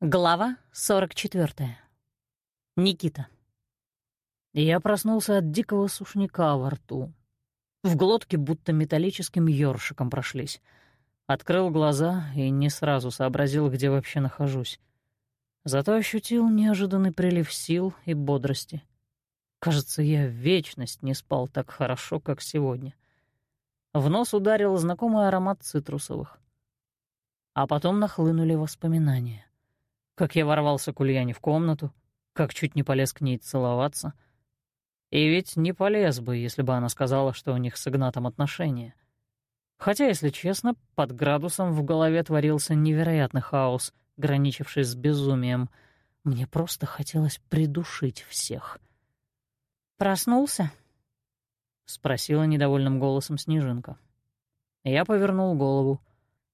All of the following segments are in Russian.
Глава 44. Никита. Я проснулся от дикого сушняка во рту. В глотке будто металлическим ёршиком прошлись. Открыл глаза и не сразу сообразил, где вообще нахожусь. Зато ощутил неожиданный прилив сил и бодрости. Кажется, я вечность не спал так хорошо, как сегодня. В нос ударил знакомый аромат цитрусовых. А потом нахлынули воспоминания как я ворвался к Ульяне в комнату, как чуть не полез к ней целоваться. И ведь не полез бы, если бы она сказала, что у них с Игнатом отношения. Хотя, если честно, под градусом в голове творился невероятный хаос, граничивший с безумием. Мне просто хотелось придушить всех. «Проснулся?» — спросила недовольным голосом Снежинка. Я повернул голову.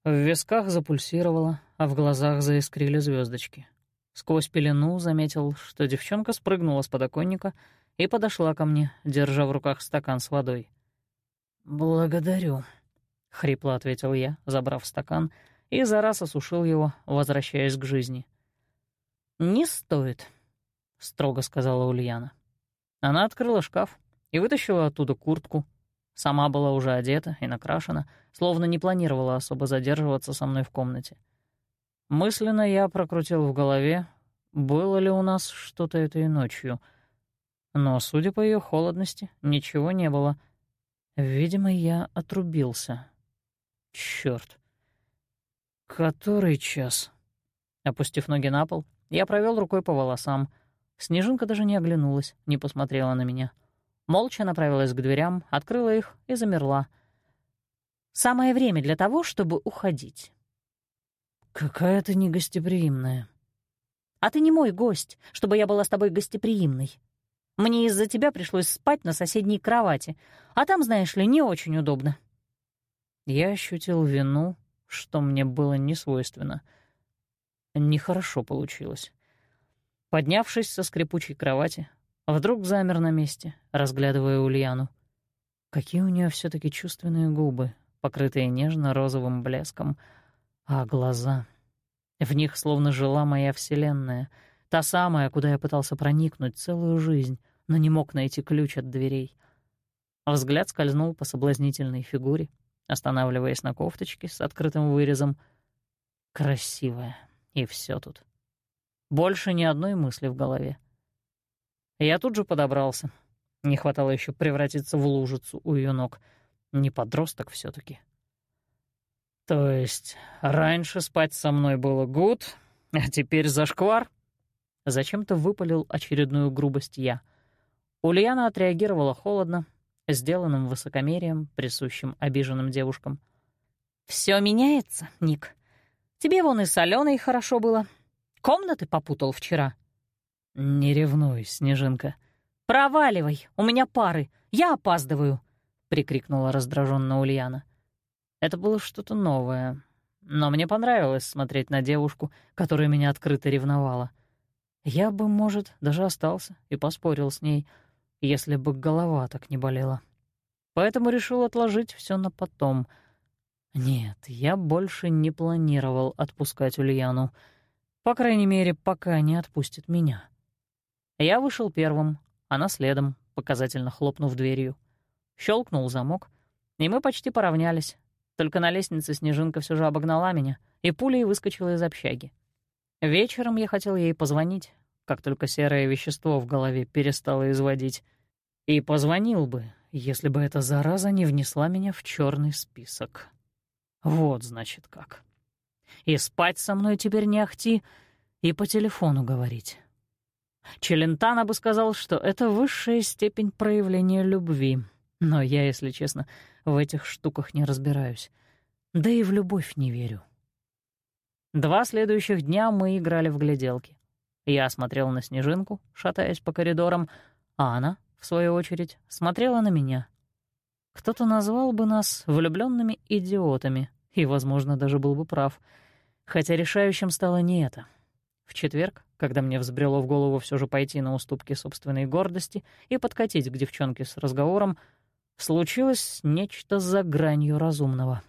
В висках запульсировало, а в глазах заискрили звездочки. Сквозь пелену заметил, что девчонка спрыгнула с подоконника и подошла ко мне, держа в руках стакан с водой. «Благодарю», — хрипло ответил я, забрав стакан, и за раз осушил его, возвращаясь к жизни. «Не стоит», — строго сказала Ульяна. Она открыла шкаф и вытащила оттуда куртку. Сама была уже одета и накрашена, словно не планировала особо задерживаться со мной в комнате. Мысленно я прокрутил в голове, было ли у нас что-то этой ночью. Но, судя по ее холодности, ничего не было. Видимо, я отрубился. Черт. Который час? Опустив ноги на пол, я провел рукой по волосам. Снежинка даже не оглянулась, не посмотрела на меня. Молча направилась к дверям, открыла их и замерла. «Самое время для того, чтобы уходить». «Какая ты негостеприимная». «А ты не мой гость, чтобы я была с тобой гостеприимной. Мне из-за тебя пришлось спать на соседней кровати, а там, знаешь ли, не очень удобно». Я ощутил вину, что мне было не свойственно. Нехорошо получилось. Поднявшись со скрипучей кровати, вдруг замер на месте, разглядывая Ульяну. Какие у нее все таки чувственные губы, покрытые нежно-розовым блеском — а глаза... В них словно жила моя вселенная, та самая, куда я пытался проникнуть целую жизнь, но не мог найти ключ от дверей. Взгляд скользнул по соблазнительной фигуре, останавливаясь на кофточке с открытым вырезом. Красивая, и все тут. Больше ни одной мысли в голове. Я тут же подобрался. Не хватало еще превратиться в лужицу у ее ног. Не подросток все таки «То есть раньше спать со мной было гуд, а теперь зашквар?» Зачем-то выпалил очередную грубость я. Ульяна отреагировала холодно, сделанным высокомерием, присущим обиженным девушкам. Все меняется, Ник. Тебе вон и соленой хорошо было. Комнаты попутал вчера». «Не ревнуй, Снежинка». «Проваливай, у меня пары, я опаздываю», — прикрикнула раздраженно Ульяна. Это было что-то новое. Но мне понравилось смотреть на девушку, которая меня открыто ревновала. Я бы, может, даже остался и поспорил с ней, если бы голова так не болела. Поэтому решил отложить все на потом. Нет, я больше не планировал отпускать Ульяну. По крайней мере, пока не отпустит меня. Я вышел первым, она следом, показательно хлопнув дверью. Щелкнул замок, и мы почти поравнялись, только на лестнице Снежинка все же обогнала меня и пулей выскочила из общаги. Вечером я хотел ей позвонить, как только серое вещество в голове перестало изводить. И позвонил бы, если бы эта зараза не внесла меня в черный список. Вот, значит, как. И спать со мной теперь не ахти, и по телефону говорить. Челентано бы сказал, что это высшая степень проявления любви. Но я, если честно, в этих штуках не разбираюсь. Да и в любовь не верю. Два следующих дня мы играли в гляделки. Я смотрел на Снежинку, шатаясь по коридорам, а она, в свою очередь, смотрела на меня. Кто-то назвал бы нас влюбленными идиотами, и, возможно, даже был бы прав. Хотя решающим стало не это. В четверг, когда мне взбрело в голову все же пойти на уступки собственной гордости и подкатить к девчонке с разговором, случилось нечто за гранью разумного.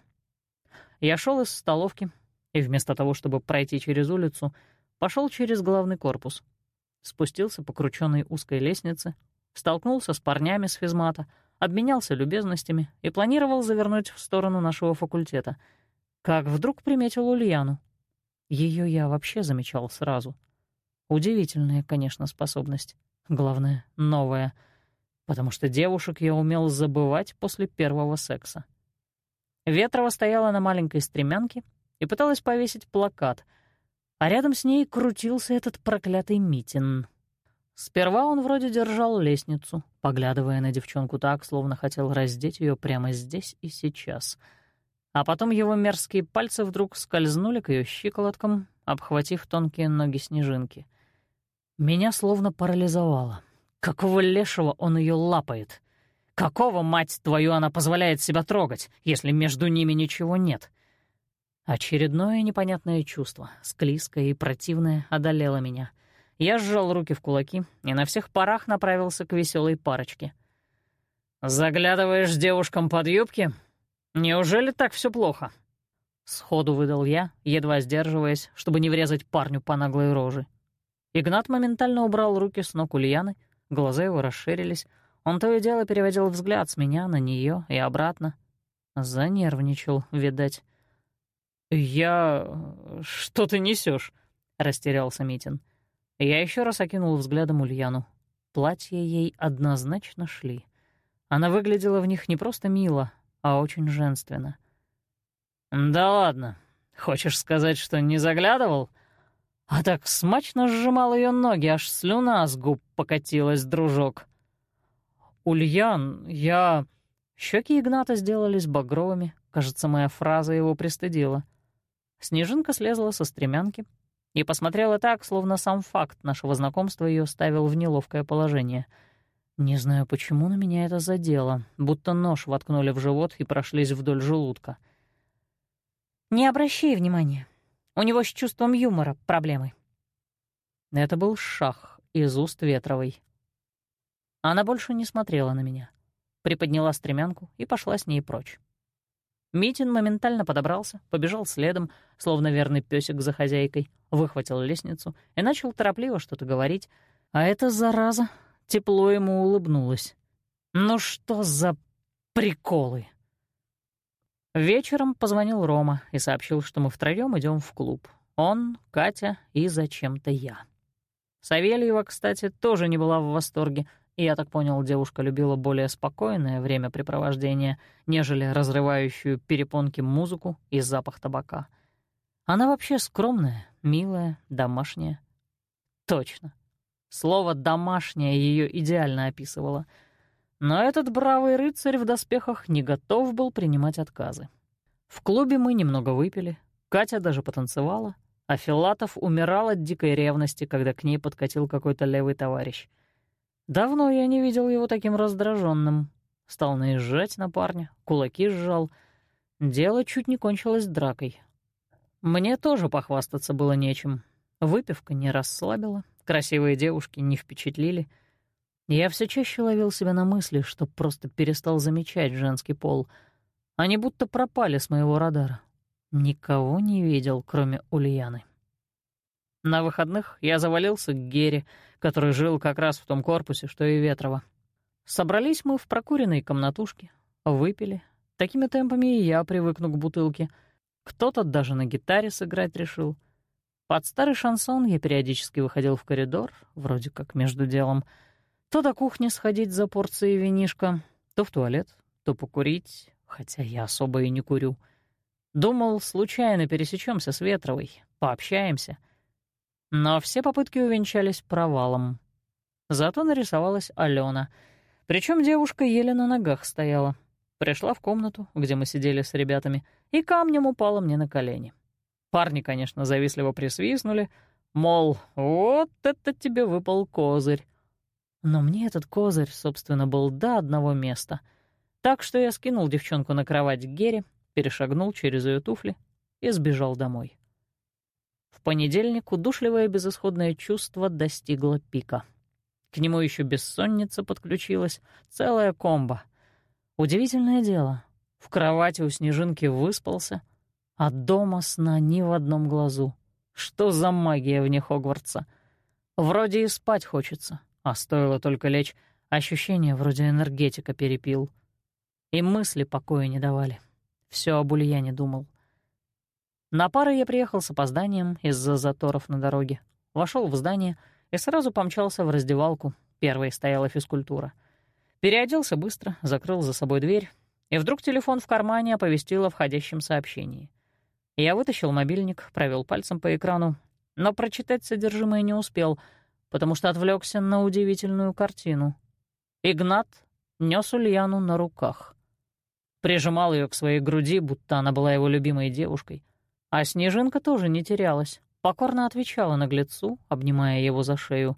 Я шел из столовки, и вместо того, чтобы пройти через улицу, пошел через главный корпус. Спустился по крученной узкой лестнице, столкнулся с парнями с физмата, обменялся любезностями и планировал завернуть в сторону нашего факультета. Как вдруг приметил Ульяну. Ее я вообще замечал сразу. Удивительная, конечно, способность. Главное, новая. Потому что девушек я умел забывать после первого секса. Ветрова стояла на маленькой стремянке и пыталась повесить плакат, а рядом с ней крутился этот проклятый Митин. Сперва он вроде держал лестницу, поглядывая на девчонку так, словно хотел раздеть ее прямо здесь и сейчас. А потом его мерзкие пальцы вдруг скользнули к ее щиколоткам, обхватив тонкие ноги снежинки. Меня словно парализовало. Какого лешего он ее лапает? Какого, мать твою, она позволяет себя трогать, если между ними ничего нет? Очередное непонятное чувство, склизкое и противное, одолело меня. Я сжал руки в кулаки и на всех парах направился к веселой парочке. «Заглядываешь девушкам под юбки? Неужели так все плохо?» Сходу выдал я, едва сдерживаясь, чтобы не врезать парню по наглой роже. Игнат моментально убрал руки с ног Ульяны, глаза его расширились, он то и дело переводил взгляд с меня на нее и обратно. Занервничал, видать. «Я... Что ты несешь? растерялся Митин. Я еще раз окинул взглядом Ульяну. Платья ей однозначно шли. Она выглядела в них не просто мило, а очень женственно. «Да ладно. Хочешь сказать, что не заглядывал?» А так смачно сжимал ее ноги, аж слюна с губ покатилась, дружок. «Ульян, я...» Щеки Игната сделались багровыми. Кажется, моя фраза его пристыдила. Снежинка слезла со стремянки и посмотрела так, словно сам факт нашего знакомства ее ставил в неловкое положение. Не знаю, почему на меня это задело, будто нож воткнули в живот и прошлись вдоль желудка. «Не обращай внимания. У него с чувством юмора проблемы». Это был шах из уст Ветровой. Она больше не смотрела на меня. Приподняла стремянку и пошла с ней прочь. Митин моментально подобрался, побежал следом, словно верный песик за хозяйкой, выхватил лестницу и начал торопливо что-то говорить, а эта зараза тепло ему улыбнулась. «Ну что за приколы?» Вечером позвонил Рома и сообщил, что мы втроём идем в клуб. Он, Катя и зачем-то я. Савельева, кстати, тоже не была в восторге, и, я так понял, девушка любила более спокойное времяпрепровождение, нежели разрывающую перепонки музыку и запах табака. Она вообще скромная, милая, домашняя. Точно. Слово «домашняя» ее идеально описывало. Но этот бравый рыцарь в доспехах не готов был принимать отказы. В клубе мы немного выпили, Катя даже потанцевала, а Филатов умирал от дикой ревности, когда к ней подкатил какой-то левый товарищ — Давно я не видел его таким раздраженным. Стал наезжать на парня, кулаки сжал. Дело чуть не кончилось дракой. Мне тоже похвастаться было нечем. Выпивка не расслабила, красивые девушки не впечатлили. Я все чаще ловил себя на мысли, что просто перестал замечать женский пол. Они будто пропали с моего радара. Никого не видел, кроме Ульяны. На выходных я завалился к Гере, который жил как раз в том корпусе, что и Ветрова. Собрались мы в прокуренной комнатушке, выпили. Такими темпами и я привыкну к бутылке. Кто-то даже на гитаре сыграть решил. Под старый шансон я периодически выходил в коридор, вроде как между делом. То до кухни сходить за порцией винишка, то в туалет, то покурить, хотя я особо и не курю. Думал, случайно пересечемся с Ветровой, пообщаемся — но все попытки увенчались провалом. Зато нарисовалась Алена. Причем девушка еле на ногах стояла. Пришла в комнату, где мы сидели с ребятами, и камнем упала мне на колени. Парни, конечно, завистливо присвистнули, мол, вот это тебе выпал козырь. Но мне этот козырь, собственно, был до одного места. Так что я скинул девчонку на кровать к Гере, перешагнул через ее туфли и сбежал домой. В понедельник удушливое безысходное чувство достигло пика. К нему еще бессонница подключилась, целая комба. Удивительное дело, в кровати у Снежинки выспался, а дома сна ни в одном глазу. Что за магия вне Хогвартса? Вроде и спать хочется, а стоило только лечь, ощущение вроде энергетика перепил. И мысли покоя не давали. Все об Ульяне думал. На пары я приехал с опозданием из-за заторов на дороге. Вошел в здание и сразу помчался в раздевалку. Первой стояла физкультура. Переоделся быстро, закрыл за собой дверь, и вдруг телефон в кармане оповестил о входящем сообщении. Я вытащил мобильник, провел пальцем по экрану, но прочитать содержимое не успел, потому что отвлекся на удивительную картину. Игнат нес Ульяну на руках. Прижимал ее к своей груди, будто она была его любимой девушкой — а Снежинка тоже не терялась, покорно отвечала наглецу, обнимая его за шею.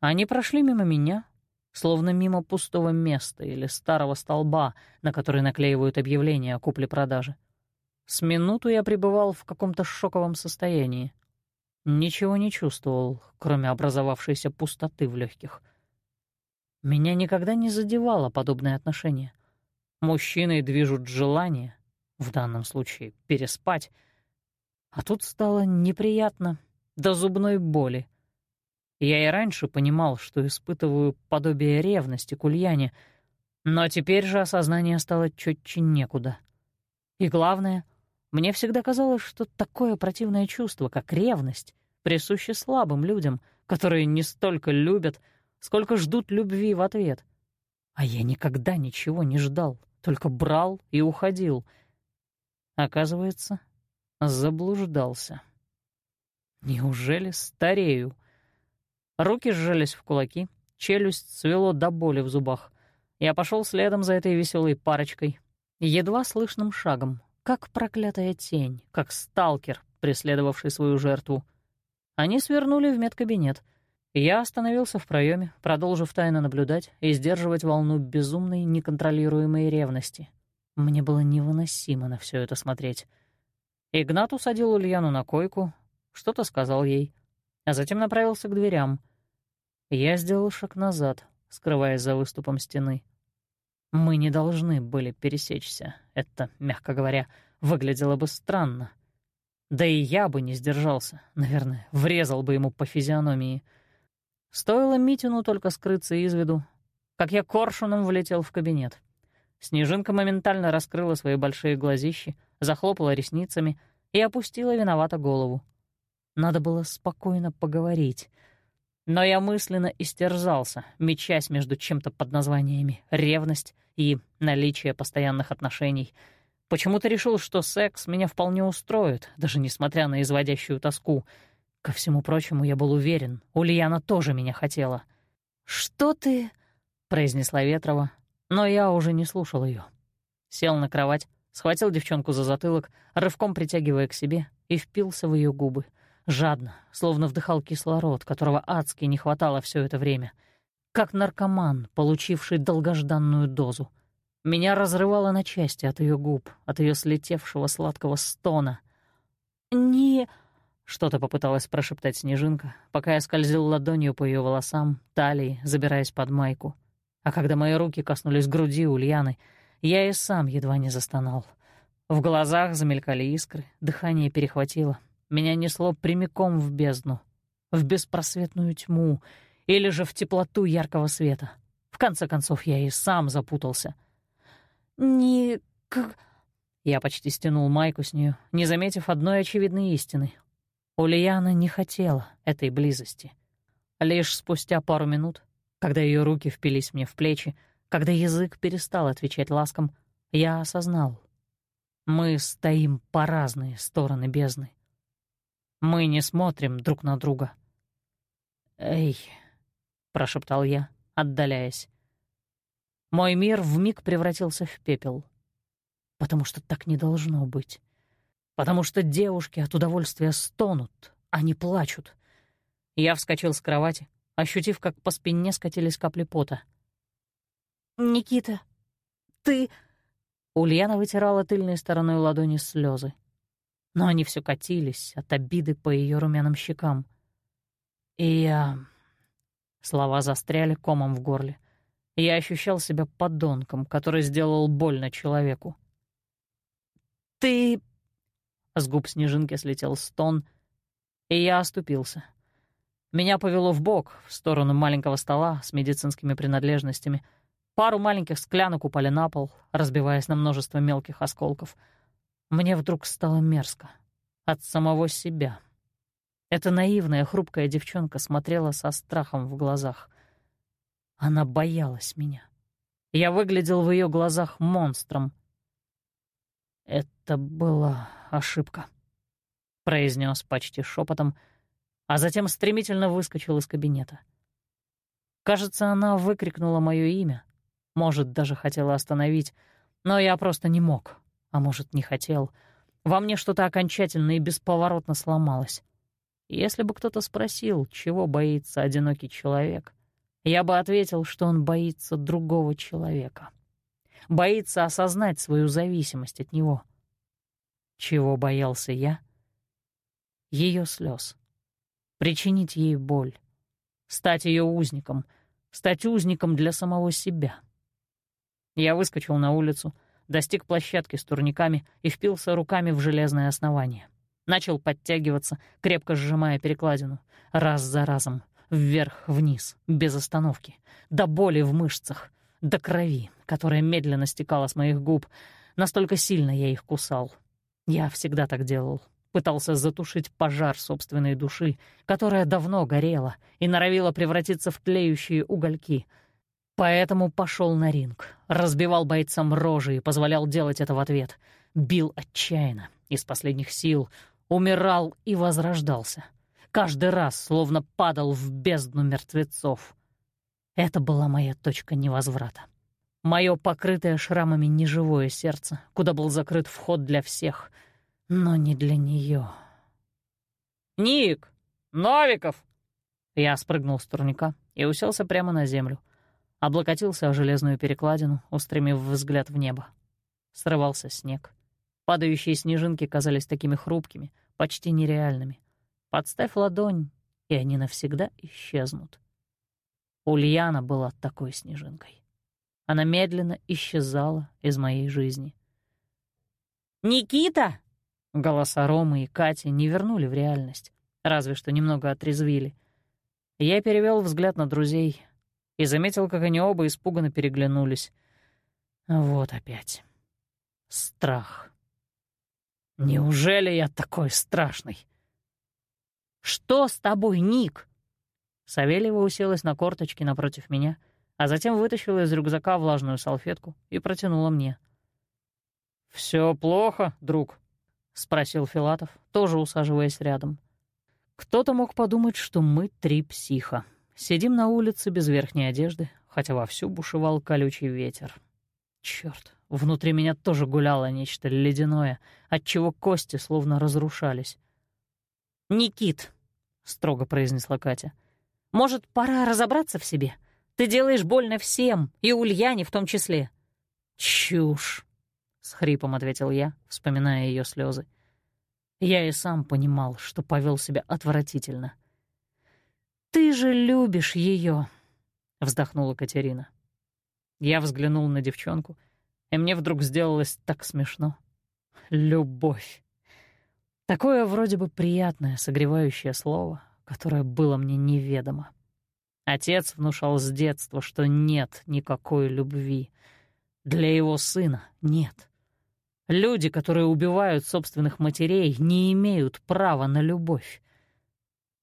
Они прошли мимо меня, словно мимо пустого места или старого столба, на который наклеивают объявления о купле-продаже. С минуту я пребывал в каком-то шоковом состоянии. Ничего не чувствовал, кроме образовавшейся пустоты в легких. Меня никогда не задевало подобное отношение. Мужчиной движут желания, в данном случае переспать — а тут стало неприятно до зубной боли. Я и раньше понимал, что испытываю подобие ревности к Ульяне, но теперь же осознание стало четче некуда. И главное, мне всегда казалось, что такое противное чувство, как ревность, присуще слабым людям, которые не столько любят, сколько ждут любви в ответ. А я никогда ничего не ждал, только брал и уходил. Оказывается, заблуждался. Неужели старею? Руки сжались в кулаки, челюсть свело до боли в зубах. Я пошел следом за этой веселой парочкой, едва слышным шагом, как проклятая тень, как сталкер, преследовавший свою жертву. Они свернули в медкабинет. Я остановился в проеме, продолжив тайно наблюдать и сдерживать волну безумной, неконтролируемой ревности. Мне было невыносимо на все это смотреть. Игнат усадил Ульяну на койку, что-то сказал ей, а затем направился к дверям. Я сделал шаг назад, скрываясь за выступом стены. Мы не должны были пересечься. Это, мягко говоря, выглядело бы странно. Да и я бы не сдержался, наверное, врезал бы ему по физиономии. Стоило Митину только скрыться из виду, как я коршуном влетел в кабинет. Снежинка моментально раскрыла свои большие глазищи, захлопала ресницами и опустила виновато голову. Надо было спокойно поговорить. Но я мысленно истерзался, мечась между чем-то под названиями «ревность» и «наличие постоянных отношений». Почему-то решил, что секс меня вполне устроит, даже несмотря на изводящую тоску. Ко всему прочему, я был уверен, Ульяна тоже меня хотела. «Что ты...» — произнесла Ветрова, но я уже не слушал ее. Сел на кровать, схватил девчонку за затылок, рывком притягивая к себе, и впился в ее губы. Жадно, словно вдыхал кислород, которого адски не хватало все это время. Как наркоман, получивший долгожданную дозу. Меня разрывало на части от ее губ, от ее слетевшего сладкого стона. «Не...» — что-то попыталась прошептать Снежинка, пока я скользил ладонью по ее волосам, талии, забираясь под майку. А когда мои руки коснулись груди Ульяны — я и сам едва не застонал. В глазах замелькали искры, дыхание перехватило. Меня несло прямиком в бездну, в беспросветную тьму или же в теплоту яркого света. В конце концов, я и сам запутался. «Не... как...» Я почти стянул майку с нее, не заметив одной очевидной истины. Ульяна не хотела этой близости. Лишь спустя пару минут, когда ее руки впились мне в плечи, когда язык перестал отвечать ласкам, я осознал. Мы стоим по разные стороны бездны. Мы не смотрим друг на друга. «Эй», — прошептал я, отдаляясь. Мой мир вмиг превратился в пепел. Потому что так не должно быть. Потому что девушки от удовольствия стонут, а не плачут. Я вскочил с кровати, ощутив, как по спине скатились капли пота — «Никита, ты...» Ульяна вытирала тыльной стороной ладони слезы. Но они все катились от обиды по ее румяным щекам. И я... Слова застряли комом в горле. Я ощущал себя подонком, который сделал больно человеку. «Ты...» С губ Снежинки слетел стон, И я оступился. Меня повело в бок в сторону маленького стола с медицинскими принадлежностями. Пару маленьких склянок упали на пол, разбиваясь на множество мелких осколков. Мне вдруг стало мерзко. От самого себя. Эта наивная, хрупкая девчонка смотрела со страхом в глазах. Она боялась меня. Я выглядел в ее глазах монстром. «Это была ошибка», — произнес почти шепотом, а затем стремительно выскочил из кабинета. Кажется, она выкрикнула мое имя, может, даже хотела остановить, но я просто не мог, а может, не хотел. Во мне что-то окончательно и бесповоротно сломалось. Если бы кто-то спросил, чего боится одинокий человек, я бы ответил, что он боится другого человека. Боится осознать свою зависимость от него. Чего боялся я? Ее слез. Причинить ей боль. Стать ее узником. Стать узником для самого себя. Я выскочил на улицу, достиг площадки с турниками и впился руками в железное основание. Начал подтягиваться, крепко сжимая перекладину, раз за разом, вверх-вниз, без остановки, до боли в мышцах, до крови, которая медленно стекала с моих губ. Настолько сильно я их кусал. Я всегда так делал. Пытался затушить пожар собственной души, которая давно горела и норовила превратиться в тлеющие угольки. Поэтому пошел на ринг, разбивал бойцам рожи и позволял делать это в ответ. Бил отчаянно, из последних сил, умирал и возрождался. Каждый раз словно падал в бездну мертвецов. Это была моя точка невозврата. Мое покрытое шрамами неживое сердце, куда был закрыт вход для всех, но не для нее. «Ник! Новиков!» Я спрыгнул с турника и уселся прямо на землю. Облокотился о железную перекладину, устремив взгляд в небо. Срывался снег. Падающие снежинки казались такими хрупкими, почти нереальными. Подставь ладонь, и они навсегда исчезнут. Ульяна была такой снежинкой. Она медленно исчезала из моей жизни. «Никита!» Голоса Ромы и Кати не вернули в реальность, разве что немного отрезвили. Я перевел взгляд на друзей и заметил, как они оба испуганно переглянулись. Вот опять. Страх. Неужели я такой страшный? «Что с тобой, Ник?» Савельева уселась на корточки напротив меня, а затем вытащила из рюкзака влажную салфетку и протянула мне. «Все плохо, друг?» — спросил Филатов, тоже усаживаясь рядом. Кто-то мог подумать, что мы три психа. Сидим на улице без верхней одежды, хотя вовсю бушевал колючий ветер. Черт, Внутри меня тоже гуляло нечто ледяное, отчего кости словно разрушались. «Никит», — строго произнесла Катя, — «может, пора разобраться в себе? Ты делаешь больно всем, и Ульяне в том числе». «Чушь», — с хрипом ответил я, вспоминая ее слезы. Я и сам понимал, что повел себя отвратительно. «Ты же любишь ее, вздохнула Катерина. Я взглянул на девчонку — и мне вдруг сделалось так смешно. Любовь. Такое вроде бы приятное, согревающее слово, которое было мне неведомо. Отец внушал с детства, что нет никакой любви. Для его сына нет. Люди, которые убивают собственных матерей, не имеют права на любовь.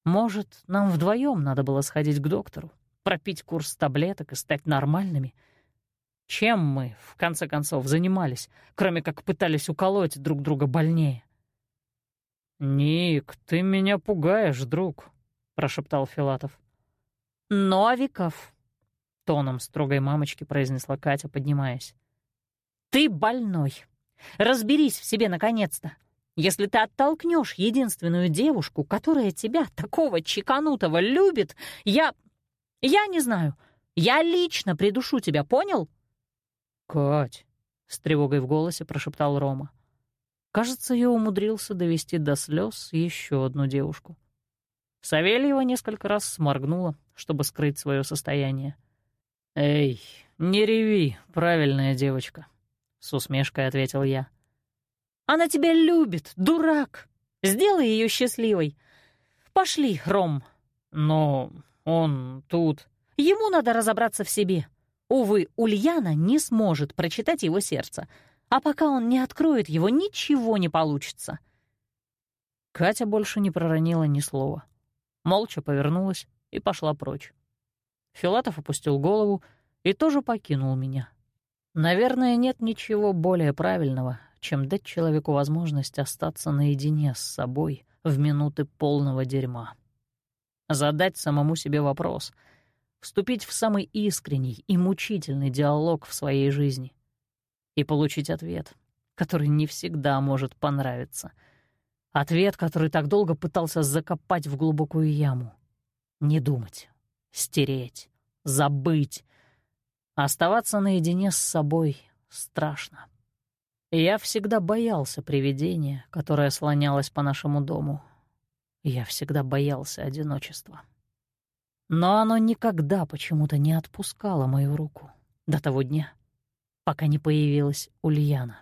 Может, нам вдвоем надо было сходить к доктору, пропить курс таблеток и стать нормальными — чем мы, в конце концов, занимались, кроме как пытались уколоть друг друга больнее? «Ник, ты меня пугаешь, друг», — прошептал Филатов. «Новиков», — тоном строгой мамочки произнесла Катя, поднимаясь. «Ты больной. Разберись в себе наконец-то. Если ты оттолкнешь единственную девушку, которая тебя, такого чеканутого, любит, я... Я не знаю. Я лично придушу тебя, понял?» «Кать!» — с тревогой в голосе прошептал Рома. Кажется, я умудрился довести до слез еще одну девушку. Савельева несколько раз сморгнула, чтобы скрыть свое состояние. «Эй, не реви, правильная девочка», — с усмешкой ответил я. «Она тебя любит, дурак! Сделай ее счастливой!» Пошли, Ром. Но он тут... Ему надо разобраться в себе. Увы, Ульяна не сможет прочитать его сердце, а пока он не откроет его, ничего не получится. Катя больше не проронила ни слова. Молча повернулась и пошла прочь. Филатов опустил голову и тоже покинул меня. Наверное, нет ничего более правильного, чем дать человеку возможность остаться наедине с собой в минуты полного дерьма. Задать самому себе вопрос — вступить в самый искренний и мучительный диалог в своей жизни и получить ответ, который не всегда может понравиться. Ответ, который так долго пытался закопать в глубокую яму. Не думать, стереть, забыть. Оставаться наедине с собой страшно. Я всегда боялся привидения, которое слонялось по нашему дому. Я всегда боялся одиночества. Но оно никогда почему-то не отпускало мою руку до того дня, пока не появилась Ульяна.